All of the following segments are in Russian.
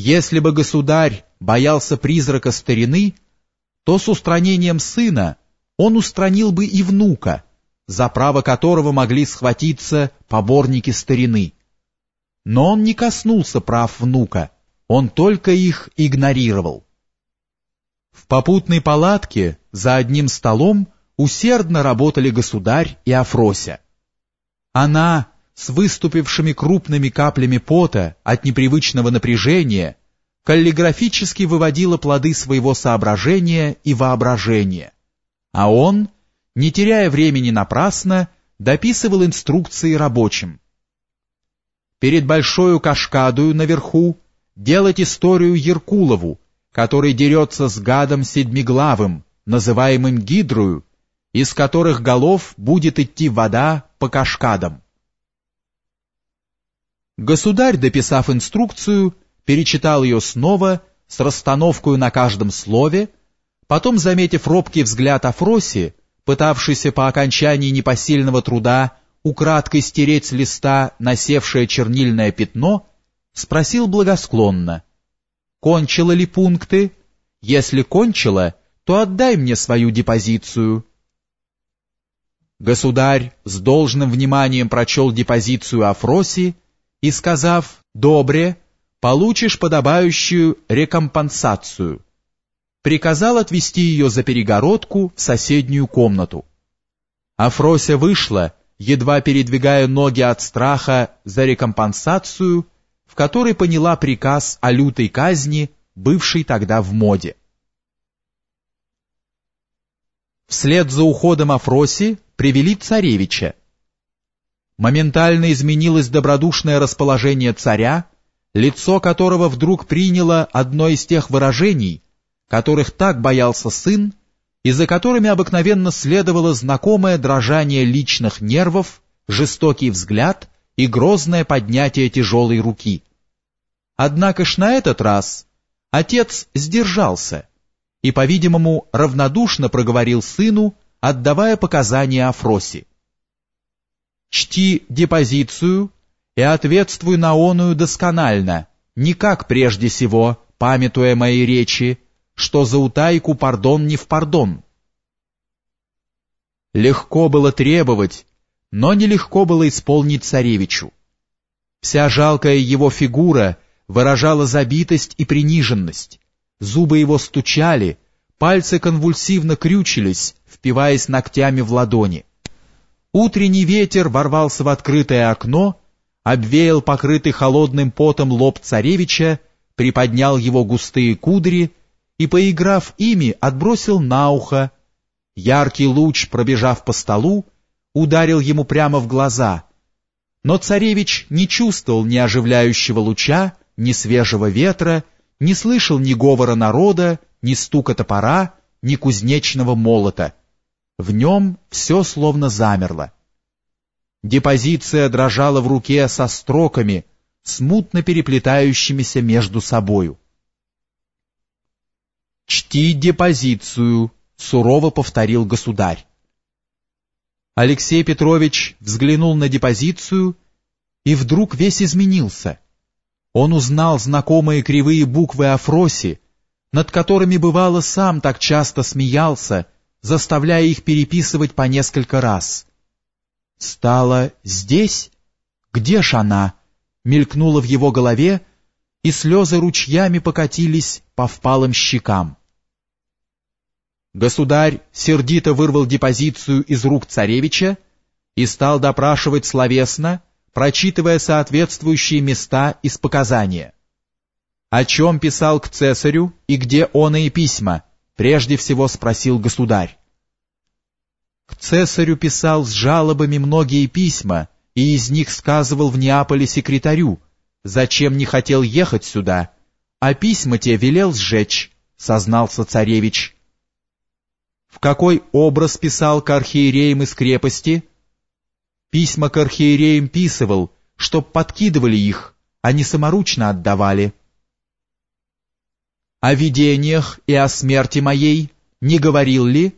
Если бы государь боялся призрака старины, то с устранением сына он устранил бы и внука, за право которого могли схватиться поборники старины. Но он не коснулся прав внука, он только их игнорировал. В попутной палатке за одним столом усердно работали государь и Афрося. Она, с выступившими крупными каплями пота от непривычного напряжения, каллиграфически выводила плоды своего соображения и воображения, а он, не теряя времени напрасно, дописывал инструкции рабочим. Перед большой кашкадою наверху делать историю Еркулову, который дерется с гадом седмиглавым, называемым Гидрою, из которых голов будет идти вода по кашкадам. Государь, дописав инструкцию, перечитал ее снова с расстановкой на каждом слове, потом, заметив робкий взгляд Афроси, пытавшийся по окончании непосильного труда украдкой стереть с листа насевшее чернильное пятно, спросил благосклонно, «Кончила ли пункты? Если кончила, то отдай мне свою депозицию». Государь с должным вниманием прочел депозицию Афроси и, сказав «добре», получишь подобающую рекомпенсацию, приказал отвести ее за перегородку в соседнюю комнату. Афрося вышла, едва передвигая ноги от страха за рекомпенсацию, в которой поняла приказ о лютой казни, бывшей тогда в моде. Вслед за уходом Афроси привели царевича. Моментально изменилось добродушное расположение царя, лицо которого вдруг приняло одно из тех выражений, которых так боялся сын, и за которыми обыкновенно следовало знакомое дрожание личных нервов, жестокий взгляд и грозное поднятие тяжелой руки. Однако ж на этот раз отец сдержался и, по-видимому, равнодушно проговорил сыну, отдавая показания Афроси. «Чти депозицию и ответствуй на оную досконально, не как прежде сего, памятуя мои речи, что за утайку пардон не в пардон». Легко было требовать, но нелегко было исполнить царевичу. Вся жалкая его фигура выражала забитость и приниженность, зубы его стучали, Пальцы конвульсивно крючились, впиваясь ногтями в ладони. Утренний ветер ворвался в открытое окно, обвеял покрытый холодным потом лоб царевича, приподнял его густые кудри и, поиграв ими, отбросил на ухо. Яркий луч, пробежав по столу, ударил ему прямо в глаза. Но царевич не чувствовал ни оживляющего луча, ни свежего ветра, не слышал ни говора народа, ни стука топора, ни кузнечного молота. В нем все словно замерло. Депозиция дрожала в руке со строками, смутно переплетающимися между собою. «Чти депозицию», — сурово повторил государь. Алексей Петрович взглянул на депозицию и вдруг весь изменился. Он узнал знакомые кривые буквы Афроси, над которыми бывало сам так часто смеялся, заставляя их переписывать по несколько раз. «Стала здесь? Где ж она?» мелькнула в его голове, и слезы ручьями покатились по впалым щекам. Государь сердито вырвал депозицию из рук царевича и стал допрашивать словесно, прочитывая соответствующие места из показания. «О чем писал к цесарю и где он и письма?» Прежде всего спросил государь. К цесарю писал с жалобами многие письма, и из них сказывал в Неаполе секретарю, зачем не хотел ехать сюда, а письма те велел сжечь, сознался царевич. В какой образ писал к архиереям из крепости? Письма к архиереям писывал, чтоб подкидывали их, а не саморучно отдавали о видениях и о смерти моей не говорил ли?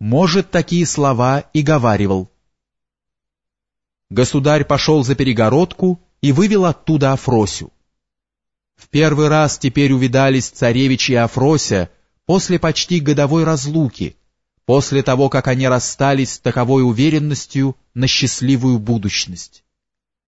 Может, такие слова и говаривал. Государь пошел за перегородку и вывел оттуда Афросю. В первый раз теперь увидались царевич и Афрося после почти годовой разлуки, после того, как они расстались с таковой уверенностью на счастливую будущность.